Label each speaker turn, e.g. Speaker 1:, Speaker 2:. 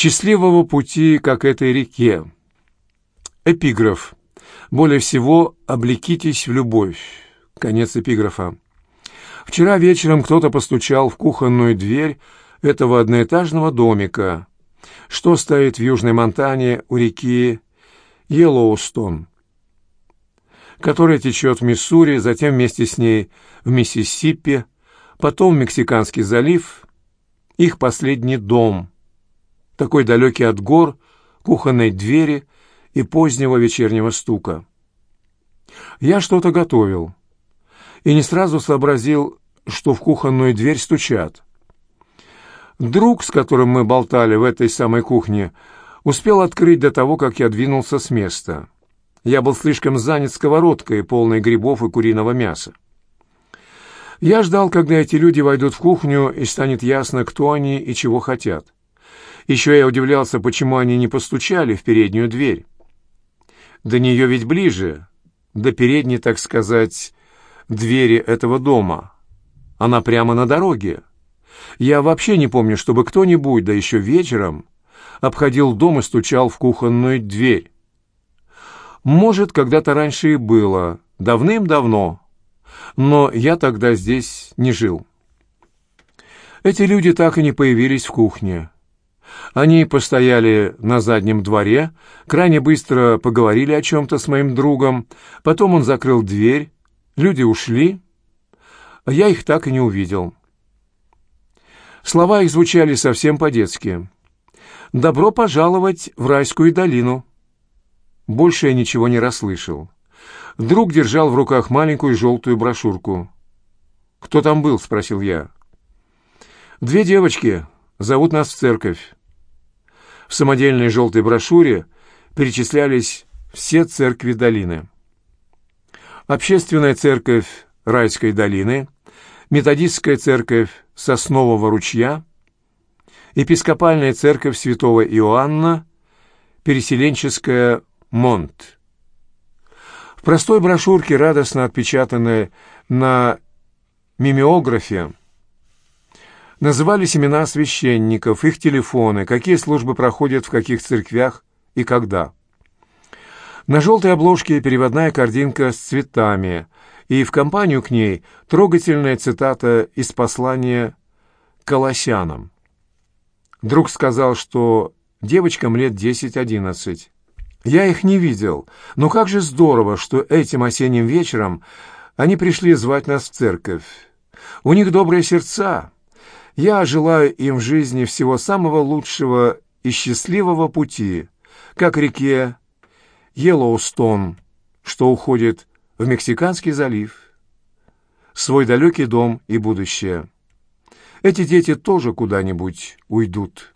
Speaker 1: Счастливого пути, как этой реке. Эпиграф. Более всего облекитесь в любовь. Конец эпиграфа. Вчера вечером кто-то постучал в кухонную дверь этого одноэтажного домика, что стоит в Южной Монтане у реки Йеллоустон, которая течет в Миссури, затем вместе с ней в Миссисипи, потом в Мексиканский залив, их последний дом, такой далекий от гор, кухонной двери и позднего вечернего стука. Я что-то готовил и не сразу сообразил, что в кухонную дверь стучат. Друг, с которым мы болтали в этой самой кухне, успел открыть до того, как я двинулся с места. Я был слишком занят сковородкой, полной грибов и куриного мяса. Я ждал, когда эти люди войдут в кухню, и станет ясно, кто они и чего хотят. Еще я удивлялся, почему они не постучали в переднюю дверь. До нее ведь ближе, до передней, так сказать, двери этого дома. Она прямо на дороге. Я вообще не помню, чтобы кто-нибудь, да еще вечером, обходил дом и стучал в кухонную дверь. Может, когда-то раньше и было, давным-давно, но я тогда здесь не жил. Эти люди так и не появились в кухне. Они постояли на заднем дворе, крайне быстро поговорили о чем-то с моим другом, потом он закрыл дверь, люди ушли, а я их так и не увидел. Слова их звучали совсем по-детски. «Добро пожаловать в райскую долину». Больше я ничего не расслышал. Друг держал в руках маленькую желтую брошюрку. «Кто там был?» — спросил я. «Две девочки. Зовут нас в церковь». В самодельной желтой брошюре перечислялись все церкви долины. Общественная церковь Райской долины, методистская церковь Соснового ручья, епископальная церковь святого Иоанна, переселенческая Монт. В простой брошюрке, радостно отпечатанной на мимеографе, назывались имена священников, их телефоны, какие службы проходят в каких церквях и когда. На желтой обложке переводная картинка с цветами, и в компанию к ней трогательная цитата из послания Колосянам. Друг сказал, что девочкам лет 10-11. Я их не видел, но как же здорово, что этим осенним вечером они пришли звать нас в церковь. У них добрые сердца. Я желаю им в жизни всего самого лучшего и счастливого пути, как реке Йеллоустон, что уходит в Мексиканский залив, свой далекий дом и будущее. Эти дети тоже куда-нибудь уйдут».